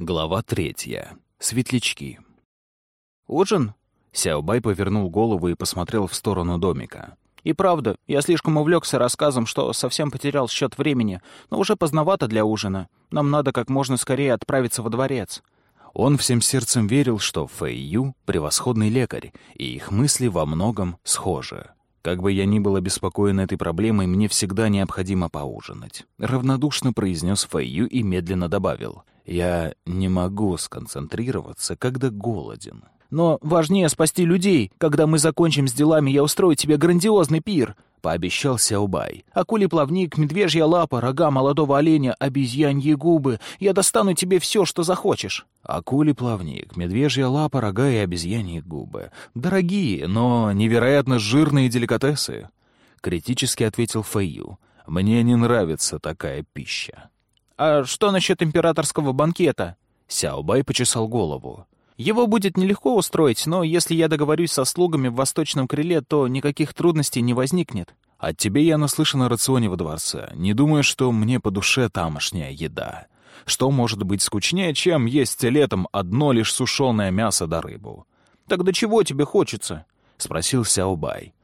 Глава третья. Светлячки. «Ужин?» Сяобай повернул голову и посмотрел в сторону домика. «И правда, я слишком увлекся рассказом, что совсем потерял счет времени, но уже поздновато для ужина. Нам надо как можно скорее отправиться во дворец». Он всем сердцем верил, что Фэй Ю — превосходный лекарь, и их мысли во многом схожи. Как бы я ни был обеспокоен этой проблемой, мне всегда необходимо поужинать. Равнодушно произнес Фэйю и медленно добавил. Я не могу сконцентрироваться, когда голоден. Но важнее спасти людей. Когда мы закончим с делами, я устрою тебе грандиозный пир. — пообещал Сяубай. «Акулий плавник, медвежья лапа, рога молодого оленя, обезьяньи губы. Я достану тебе все, что захочешь». Акулий плавник, медвежья лапа, рога и обезьяньи губы. Дорогие, но невероятно жирные деликатесы. Критически ответил Фэйю. «Мне не нравится такая пища». «А что насчет императорского банкета?» Сяобай почесал голову. Его будет нелегко устроить, но если я договорюсь со слугами в восточном крыле, то никаких трудностей не возникнет. От тебе я наслышан о рационе во дворце. Не думаю, что мне по душе тамошняя еда. Что может быть скучнее, чем есть летом одно лишь сушеное мясо да рыбу? Так до чего тебе хочется? — спросил Сяобай.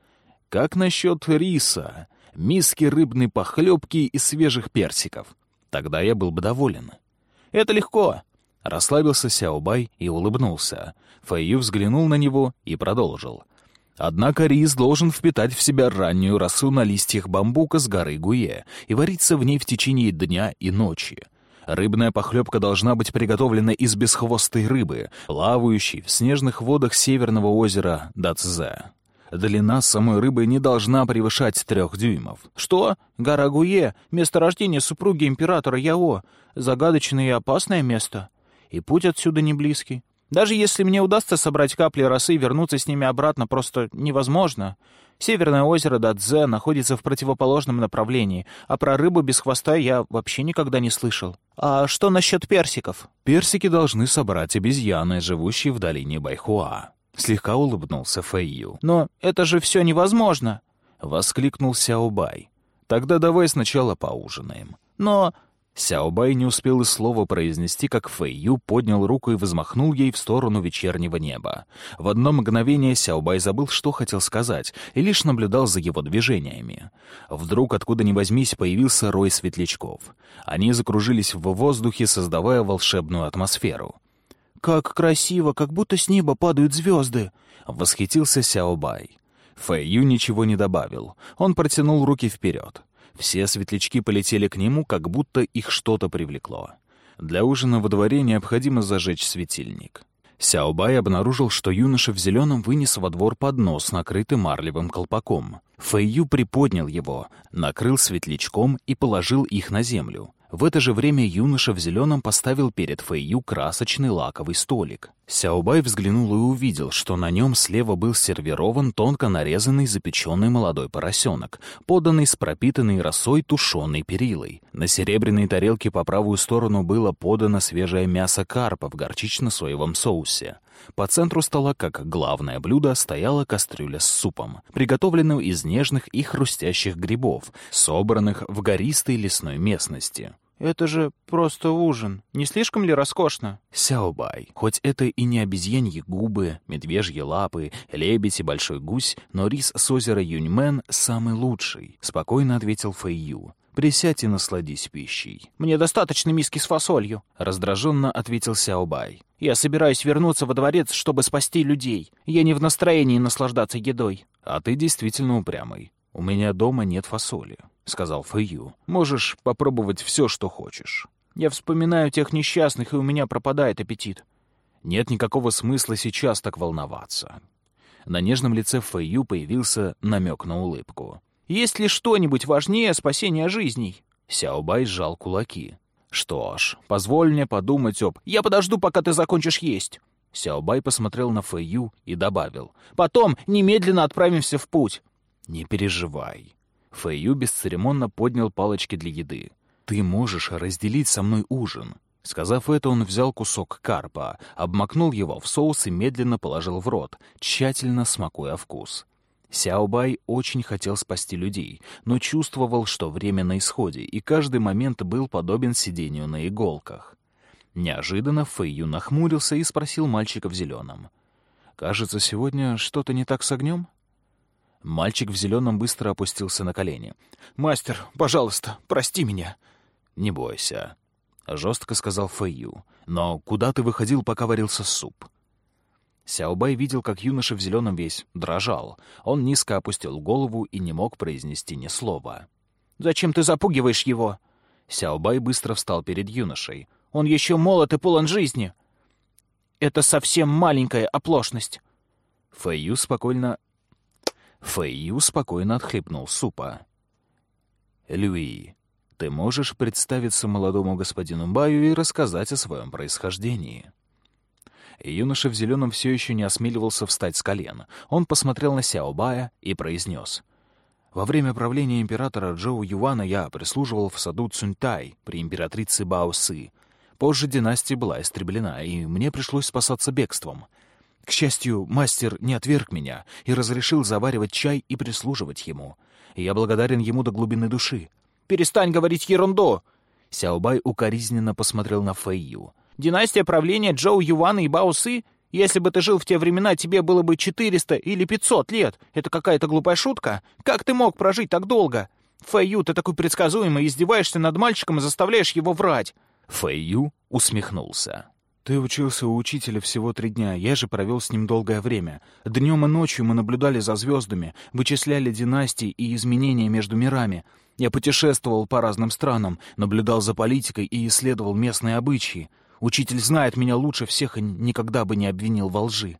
Как насчет риса, миски рыбной похлебки и свежих персиков? Тогда я был бы доволен. Это легко. Расслабился Сяобай и улыбнулся. Фэйю взглянул на него и продолжил. Однако рис должен впитать в себя раннюю росу на листьях бамбука с горы Гуе и вариться в ней в течение дня и ночи. Рыбная похлебка должна быть приготовлена из бесхвостой рыбы, плавающей в снежных водах северного озера Дацзе. Длина самой рыбы не должна превышать трех дюймов. Что? Гора Гуе, место рождения супруги императора Яо. Загадочное и опасное место и путь отсюда не близкий. Даже если мне удастся собрать капли росы и вернуться с ними обратно, просто невозможно. Северное озеро Дадзе находится в противоположном направлении, а про рыбу без хвоста я вообще никогда не слышал. А что насчет персиков? Персики должны собрать обезьяны, живущие в долине Байхуа. Слегка улыбнулся Фэйю. «Но это же все невозможно!» — воскликнул Сяобай. «Тогда давай сначала поужинаем». «Но Сяобай не успел и слова произнести, как Фэйю поднял руку и взмахнул ей в сторону вечернего неба. В одно мгновение Сяобай забыл, что хотел сказать, и лишь наблюдал за его движениями. Вдруг, откуда ни возьмись, появился рой светлячков. Они закружились в воздухе, создавая волшебную атмосферу. «Как красиво, как будто с неба падают звезды!» — восхитился Сяобай. Фэйю ничего не добавил. Он протянул руки вперед. Все светлячки полетели к нему, как будто их что-то привлекло. Для ужина во дворе необходимо зажечь светильник. Сяобай обнаружил, что юноша в зеленом вынес во двор поднос, накрытый марлевым колпаком. Фэйю приподнял его, накрыл светлячком и положил их на землю. В это же время юноша в зеленом поставил перед Фэйю красочный лаковый столик. Сяобай взглянул и увидел, что на нем слева был сервирован тонко нарезанный запеченный молодой поросенок, поданный с пропитанной росой тушеной перилой. На серебряной тарелке по правую сторону было подано свежее мясо карпа в горчично-соевом соусе. По центру стола, как главное блюдо, стояла кастрюля с супом, приготовленным из нежных и хрустящих грибов, собранных в гористой лесной местности. «Это же просто ужин. Не слишком ли роскошно?» «Сяобай, хоть это и не обезьяньи губы, медвежьи лапы, лебедь и большой гусь, но рис с озера Юньмен самый лучший», — спокойно ответил Фэйю. «Присядь и насладись пищей». «Мне достаточно миски с фасолью», — раздраженно ответил Сяобай. «Я собираюсь вернуться во дворец, чтобы спасти людей. Я не в настроении наслаждаться едой». «А ты действительно упрямый. У меня дома нет фасоли». — сказал Фэйю. «Можешь попробовать все, что хочешь». «Я вспоминаю тех несчастных, и у меня пропадает аппетит». «Нет никакого смысла сейчас так волноваться». На нежном лице Фэйю появился намек на улыбку. «Есть ли что-нибудь важнее спасения жизней?» Сяобай сжал кулаки. «Что ж, позволь мне подумать об...» «Я подожду, пока ты закончишь есть». Сяобай посмотрел на Фэйю и добавил. «Потом немедленно отправимся в путь». «Не переживай. Фэйю бесцеремонно поднял палочки для еды. «Ты можешь разделить со мной ужин». Сказав это, он взял кусок карпа, обмакнул его в соус и медленно положил в рот, тщательно смакуя вкус. Сяобай очень хотел спасти людей, но чувствовал, что время на исходе, и каждый момент был подобен сидению на иголках. Неожиданно Фэйю нахмурился и спросил мальчика в зеленом. «Кажется, сегодня что-то не так с огнем?» Мальчик в зеленом быстро опустился на колени. «Мастер, пожалуйста, прости меня». «Не бойся», — жестко сказал Фэйю. «Но куда ты выходил, пока варился суп?» Сяобай видел, как юноша в зеленом весь дрожал. Он низко опустил голову и не мог произнести ни слова. «Зачем ты запугиваешь его?» Сяобай быстро встал перед юношей. «Он еще молод и полон жизни!» «Это совсем маленькая оплошность!» Фэйю спокойно... Фэйю спокойно отхлебнул супа. «Люи, ты можешь представиться молодому господину Баю и рассказать о своем происхождении?» Юноша в зеленом все еще не осмеливался встать с колен. Он посмотрел на Сяо Бая и произнес — во время правления императора Джоу Юана я прислуживал в саду Цуньтай при императрице Бао Сы. Позже династия была истреблена, и мне пришлось спасаться бегством. К счастью, мастер не отверг меня и разрешил заваривать чай и прислуживать ему. я благодарен ему до глубины души. «Перестань говорить ерунду!» Сяобай укоризненно посмотрел на Фэйю. «Династия правления Джоу Юана и Бао Сы если бы ты жил в те времена, тебе было бы 400 или 500 лет. Это какая-то глупая шутка? Как ты мог прожить так долго? Фэйю, ты такой предсказуемый, издеваешься над мальчиком и заставляешь его врать». Фэйю усмехнулся. «Ты учился у учителя всего три дня, я же провел с ним долгое время. Днем и ночью мы наблюдали за звездами, вычисляли династии и изменения между мирами. Я путешествовал по разным странам, наблюдал за политикой и исследовал местные обычаи. Учитель знает меня лучше всех и никогда бы не обвинил во лжи.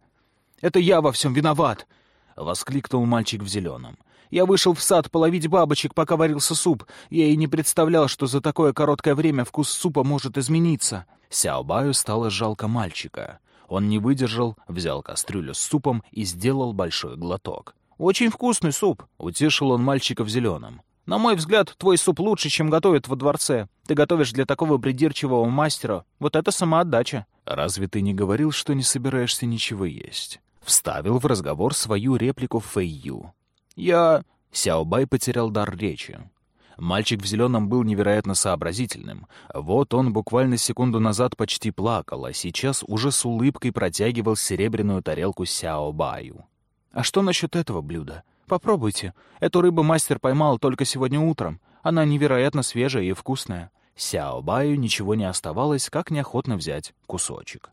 «Это я во всем виноват!» — воскликнул мальчик в зеленом. «Я вышел в сад половить бабочек, пока варился суп. Я и не представлял, что за такое короткое время вкус супа может измениться». Сяобаю стало жалко мальчика. Он не выдержал, взял кастрюлю с супом и сделал большой глоток. «Очень вкусный суп», — утешил он мальчика в зеленом. На мой взгляд, твой суп лучше, чем готовят во дворце. Ты готовишь для такого придирчивого мастера. Вот это самоотдача. Разве ты не говорил, что не собираешься ничего есть? Вставил в разговор свою реплику Фэйю. Я... Сяобай потерял дар речи. Мальчик в зеленом был невероятно сообразительным. Вот он буквально секунду назад почти плакал, а сейчас уже с улыбкой протягивал серебряную тарелку Сяобаю. «А что насчет этого блюда?» Попробуйте. Эту рыбу мастер поймал только сегодня утром. Она невероятно свежая и вкусная». Сяо Баю ничего не оставалось, как неохотно взять кусочек.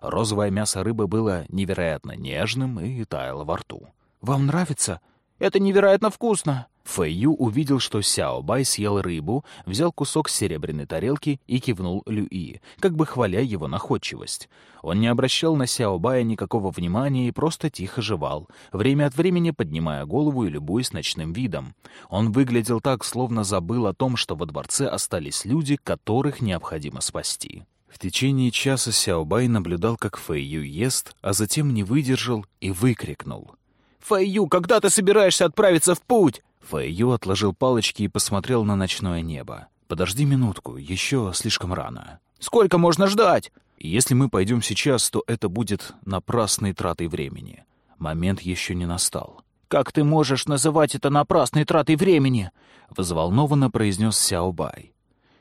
Розовое мясо рыбы было невероятно нежным и таяло во рту. «Вам нравится?» «Это невероятно вкусно!» Фэйю увидел, что Сяо Бай съел рыбу, взял кусок серебряной тарелки и кивнул Люи, как бы хваля его находчивость. Он не обращал на Сяо Бая никакого внимания и просто тихо жевал, время от времени поднимая голову и любуясь ночным видом. Он выглядел так, словно забыл о том, что во дворце остались люди, которых необходимо спасти. В течение часа Сяо Бай наблюдал, как Фэйю ест, а затем не выдержал и выкрикнул. «Фэйю, когда ты собираешься отправиться в путь?» Фэйю отложил палочки и посмотрел на ночное небо. «Подожди минутку, еще слишком рано». «Сколько можно ждать?» «Если мы пойдем сейчас, то это будет напрасной тратой времени. Момент еще не настал». «Как ты можешь называть это напрасной тратой времени?» — взволнованно произнес Сяо Бай.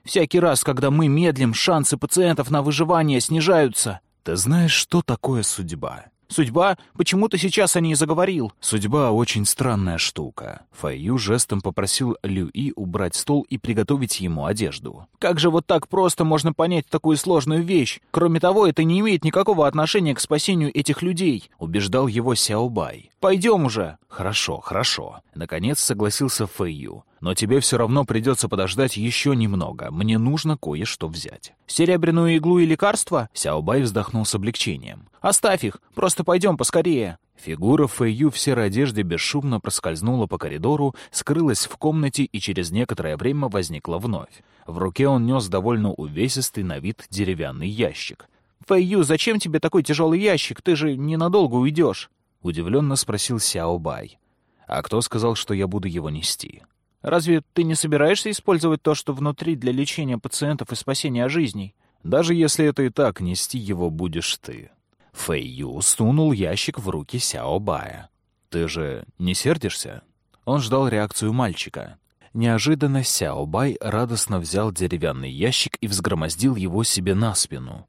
«Всякий раз, когда мы медлим, шансы пациентов на выживание снижаются». «Ты знаешь, что такое судьба?» Судьба? Почему ты сейчас о ней заговорил?» «Судьба — очень странная штука». Фэйю жестом попросил Люи убрать стол и приготовить ему одежду. «Как же вот так просто можно понять такую сложную вещь? Кроме того, это не имеет никакого отношения к спасению этих людей», — убеждал его Сяобай. «Пойдем уже». «Хорошо, хорошо». Наконец согласился Фэйю. Но тебе все равно придется подождать еще немного. Мне нужно кое-что взять». «Серебряную иглу и лекарства?» Сяобай вздохнул с облегчением. «Оставь их, просто пойдем поскорее». Фигура Фэйю в серой одежде бесшумно проскользнула по коридору, скрылась в комнате и через некоторое время возникла вновь. В руке он нес довольно увесистый на вид деревянный ящик. «Фэйю, зачем тебе такой тяжелый ящик? Ты же ненадолго уйдешь?» — удивленно спросил Сяо Бай. «А кто сказал, что я буду его нести?» Разве ты не собираешься использовать то, что внутри для лечения пациентов и спасения жизней? Даже если это и так, нести его будешь ты. Фэй Ю сунул ящик в руки Сяо Бая. Ты же не сердишься? Он ждал реакцию мальчика. Неожиданно Сяо Бай радостно взял деревянный ящик и взгромоздил его себе на спину.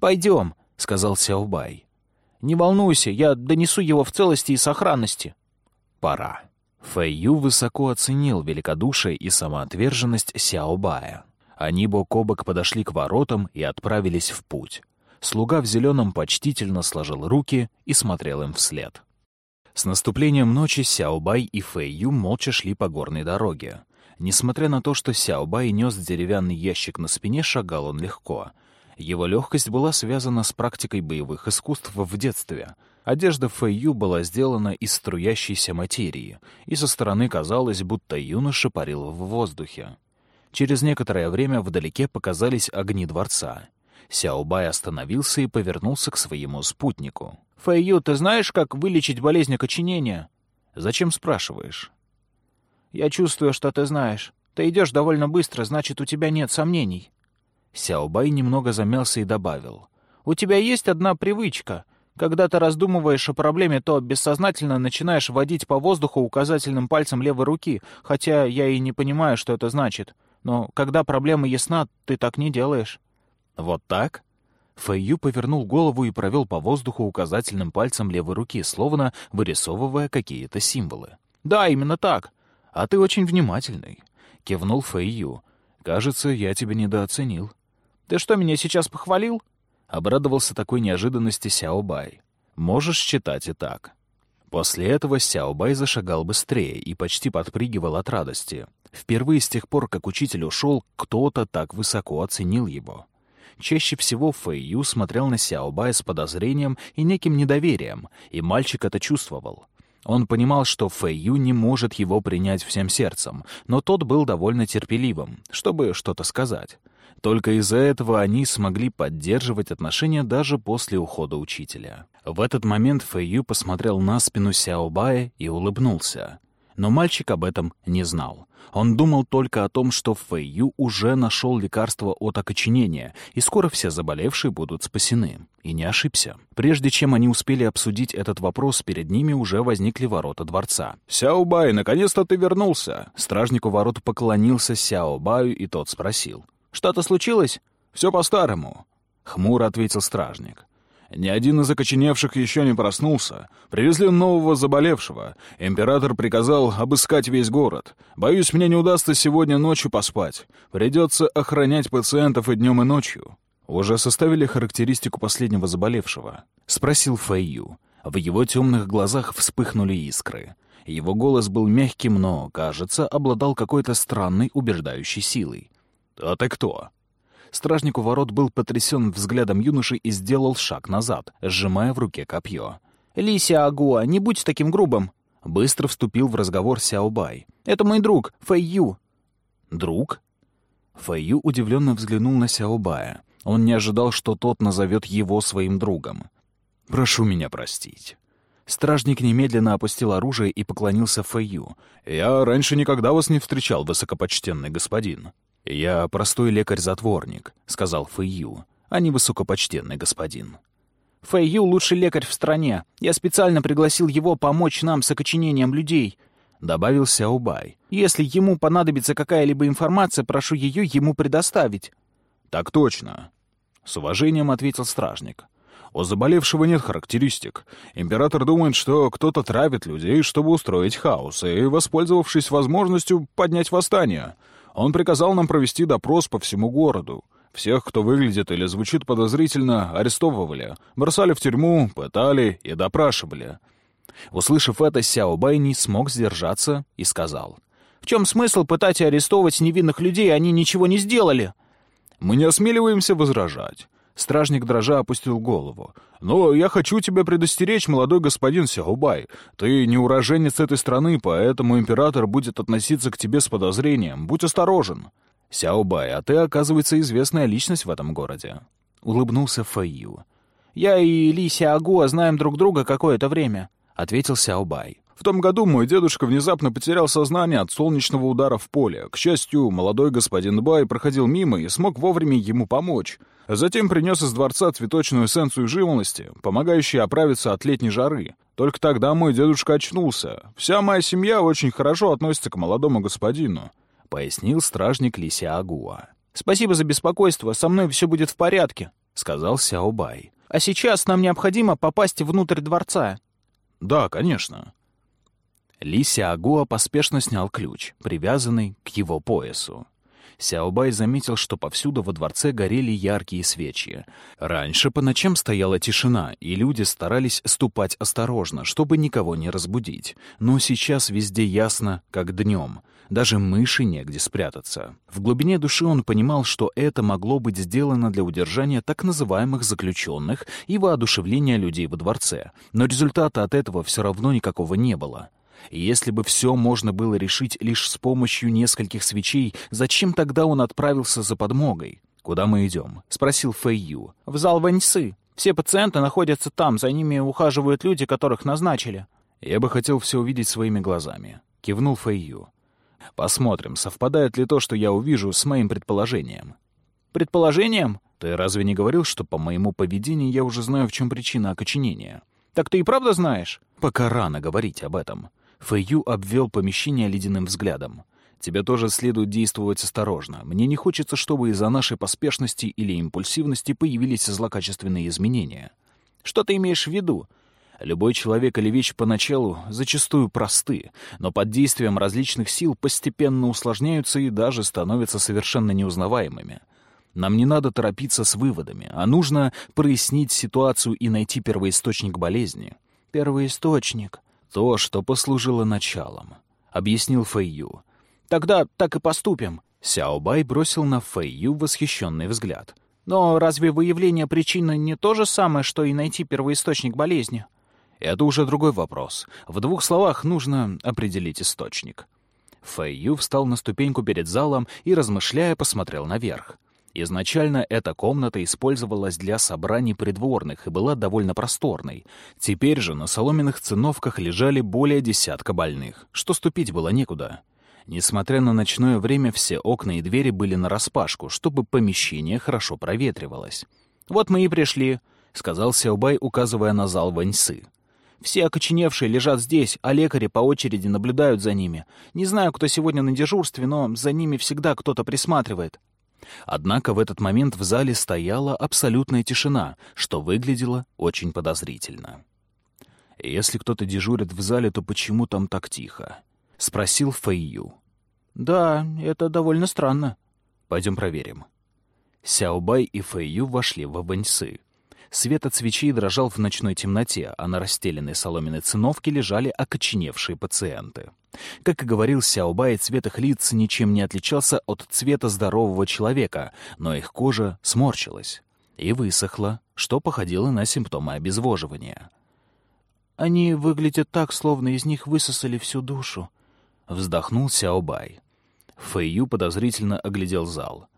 «Пойдем», — сказал Сяо Бай. «Не волнуйся, я донесу его в целости и сохранности». «Пора». Фэй Ю высоко оценил великодушие и самоотверженность Сяо Бая. Они бок о бок подошли к воротам и отправились в путь. Слуга в зеленом почтительно сложил руки и смотрел им вслед. С наступлением ночи Сяобай и Фэй Ю молча шли по горной дороге. Несмотря на то, что Сяобай нес деревянный ящик на спине, шагал он легко. Его легкость была связана с практикой боевых искусств в детстве. Одежда Фэй Ю была сделана из струящейся материи, и со стороны казалось, будто юноша парил в воздухе. Через некоторое время вдалеке показались огни дворца. Сяобай остановился и повернулся к своему спутнику. «Фэйю, ты знаешь, как вылечить болезнь окоченения?» «Зачем спрашиваешь?» «Я чувствую, что ты знаешь. Ты идешь довольно быстро, значит, у тебя нет сомнений». Сяобай немного замялся и добавил. «У тебя есть одна привычка. Когда ты раздумываешь о проблеме, то бессознательно начинаешь водить по воздуху указательным пальцем левой руки, хотя я и не понимаю, что это значит. Но когда проблема ясна, ты так не делаешь». «Вот так?» Фэйю повернул голову и провел по воздуху указательным пальцем левой руки, словно вырисовывая какие-то символы. «Да, именно так. А ты очень внимательный», — кивнул Фэйю. «Кажется, я тебя недооценил». «Ты что, меня сейчас похвалил?» — обрадовался такой неожиданности Сяо Бай. «Можешь считать и так». После этого Сяо Бай зашагал быстрее и почти подпрыгивал от радости. Впервые с тех пор, как учитель ушел, кто-то так высоко оценил его. Чаще всего Фэй Ю смотрел на Сяобая с подозрением и неким недоверием, и мальчик это чувствовал. Он понимал, что Фэй Ю не может его принять всем сердцем, но тот был довольно терпеливым, чтобы что-то сказать. Только из-за этого они смогли поддерживать отношения даже после ухода учителя. В этот момент Фэй Ю посмотрел на спину Сяобая и улыбнулся. Но мальчик об этом не знал. Он думал только о том, что Фэйю уже нашел лекарство от окоченения, и скоро все заболевшие будут спасены. И не ошибся. Прежде чем они успели обсудить этот вопрос, перед ними уже возникли ворота дворца. «Сяобай, наконец-то ты вернулся!» Стражнику ворот поклонился Сяобаю, и тот спросил. «Что-то случилось?» «Все по-старому», — хмуро ответил стражник. Ни один из окоченевших еще не проснулся. Привезли нового заболевшего. Император приказал обыскать весь город. Боюсь, мне не удастся сегодня ночью поспать. Придется охранять пациентов и днем, и ночью. Уже составили характеристику последнего заболевшего? Спросил Фэйю. В его темных глазах вспыхнули искры. Его голос был мягким, но, кажется, обладал какой-то странной убеждающей силой. «А ты кто?» Стражник у ворот был потрясен взглядом юноши и сделал шаг назад, сжимая в руке копье. «Лися Агуа, не будь таким грубым!» Быстро вступил в разговор Сяобай. «Это мой друг, Фэй Ю». «Друг?» Фэй Ю удивленно взглянул на Сяобая. Он не ожидал, что тот назовет его своим другом. «Прошу меня простить». Стражник немедленно опустил оружие и поклонился Фэйю. «Я раньше никогда вас не встречал, высокопочтенный господин». «Я простой лекарь-затворник», — сказал Фэйю, а не высокопочтенный господин. «Фэйю — лучший лекарь в стране. Я специально пригласил его помочь нам с окоченением людей», — добавил Сяобай. «Если ему понадобится какая-либо информация, прошу ее ему предоставить». «Так точно», — с уважением ответил стражник. «У заболевшего нет характеристик. Император думает, что кто-то травит людей, чтобы устроить хаос, и, воспользовавшись возможностью, поднять восстание». Он приказал нам провести допрос по всему городу. Всех, кто выглядит или звучит подозрительно, арестовывали, бросали в тюрьму, пытали и допрашивали. Услышав это, Сяо Бай не смог сдержаться и сказал. «В чем смысл пытать и арестовывать невинных людей? Они ничего не сделали!» «Мы не осмеливаемся возражать. Стражник дрожа опустил голову. «Но я хочу тебя предостеречь, молодой господин Сяубай. Ты не уроженец этой страны, поэтому император будет относиться к тебе с подозрением. Будь осторожен». «Сяубай, а ты, оказывается, известная личность в этом городе», — улыбнулся Фэйю. «Я и Ли Сяогуа знаем друг друга какое-то время», — ответил Сяобай. В том году мой дедушка внезапно потерял сознание от солнечного удара в поле. К счастью, молодой господин Бай проходил мимо и смог вовремя ему помочь. Затем принес из дворца цветочную эссенцию живности, помогающую оправиться от летней жары. Только тогда мой дедушка очнулся. Вся моя семья очень хорошо относится к молодому господину», — пояснил стражник Лися Агуа. «Спасибо за беспокойство, со мной все будет в порядке», — сказал Сяо Бай. «А сейчас нам необходимо попасть внутрь дворца». «Да, конечно». Ли Сяогуа поспешно снял ключ, привязанный к его поясу. Сяобай заметил, что повсюду во дворце горели яркие свечи. Раньше по ночам стояла тишина, и люди старались ступать осторожно, чтобы никого не разбудить. Но сейчас везде ясно, как днем. Даже мыши негде спрятаться. В глубине души он понимал, что это могло быть сделано для удержания так называемых заключенных и воодушевления людей во дворце. Но результата от этого все равно никакого не было. Если бы все можно было решить лишь с помощью нескольких свечей, зачем тогда он отправился за подмогой? «Куда мы идем?» — спросил Фэй Ю. «В зал Ваньсы. Все пациенты находятся там, за ними ухаживают люди, которых назначили». «Я бы хотел все увидеть своими глазами», — кивнул Фэй Ю. «Посмотрим, совпадает ли то, что я увижу, с моим предположением». «Предположением?» «Ты разве не говорил, что по моему поведению я уже знаю, в чем причина окоченения?» «Так ты и правда знаешь?» «Пока рано говорить об этом. Фэйю обвел помещение ледяным взглядом. «Тебе тоже следует действовать осторожно. Мне не хочется, чтобы из-за нашей поспешности или импульсивности появились злокачественные изменения». «Что ты имеешь в виду?» Любой человек или вещь поначалу зачастую просты, но под действием различных сил постепенно усложняются и даже становятся совершенно неузнаваемыми. Нам не надо торопиться с выводами, а нужно прояснить ситуацию и найти первоисточник болезни. «Первоисточник», то, что послужило началом», — объяснил Фэйю. «Тогда так и поступим». Сяобай бросил на Фэйю восхищенный взгляд. «Но разве выявление причины не то же самое, что и найти первоисточник болезни?» «Это уже другой вопрос. В двух словах нужно определить источник». Фэйю встал на ступеньку перед залом и, размышляя, посмотрел наверх. Изначально эта комната использовалась для собраний придворных и была довольно просторной. Теперь же на соломенных циновках лежали более десятка больных, что ступить было некуда. Несмотря на ночное время, все окна и двери были нараспашку, чтобы помещение хорошо проветривалось. «Вот мы и пришли», — сказал Сяобай, указывая на зал Ваньсы. «Все окоченевшие лежат здесь, а лекари по очереди наблюдают за ними. Не знаю, кто сегодня на дежурстве, но за ними всегда кто-то присматривает. Однако в этот момент в зале стояла абсолютная тишина, что выглядело очень подозрительно. «Если кто-то дежурит в зале, то почему там так тихо?» — спросил Фэйю. «Да, это довольно странно». «Пойдем проверим». Сяобай и Фэйю вошли в Ваньсы. Свет от свечей дрожал в ночной темноте, а на расстеленной соломенной циновке лежали окоченевшие пациенты. Как и говорил Сяобай, цвет их лиц ничем не отличался от цвета здорового человека, но их кожа сморщилась и высохла, что походило на симптомы обезвоживания. «Они выглядят так, словно из них высосали всю душу», — вздохнул Сяобай. Фэйю подозрительно оглядел зал.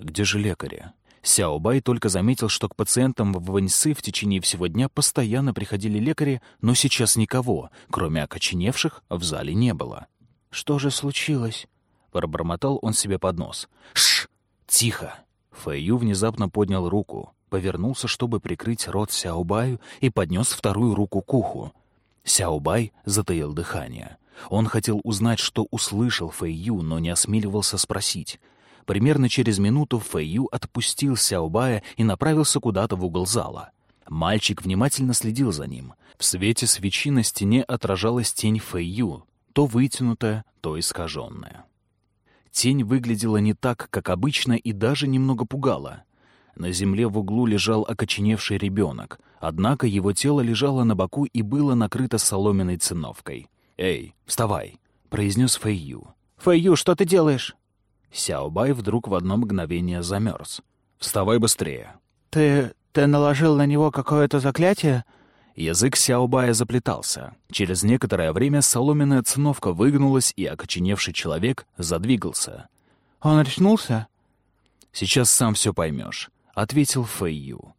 «Где же лекари?» Сяобай только заметил, что к пациентам в Ваньсы в течение всего дня постоянно приходили лекари, но сейчас никого, кроме окоченевших, в зале не было. «Что же случилось?» — пробормотал он себе под нос. «Шш! Тихо!» Фэйю внезапно поднял руку, повернулся, чтобы прикрыть рот Сяобаю, и поднес вторую руку к уху. Сяобай затаил дыхание. Он хотел узнать, что услышал Фэйю, но не осмеливался спросить. Примерно через минуту Фэйю отпустил Сяобая и направился куда-то в угол зала. Мальчик внимательно следил за ним. В свете свечи на стене отражалась тень Фэйю, то вытянутая, то искаженная. Тень выглядела не так, как обычно, и даже немного пугала. На земле в углу лежал окоченевший ребенок, однако его тело лежало на боку и было накрыто соломенной циновкой. «Эй, вставай!» — произнес Фэйю. «Фэйю, что ты делаешь?» Сяобай вдруг в одно мгновение замерз. «Вставай быстрее!» «Ты... ты наложил на него какое-то заклятие?» Язык Сяобая заплетался. Через некоторое время соломенная циновка выгнулась, и окоченевший человек задвигался. «Он очнулся?» «Сейчас сам все поймешь», — ответил Фэйю.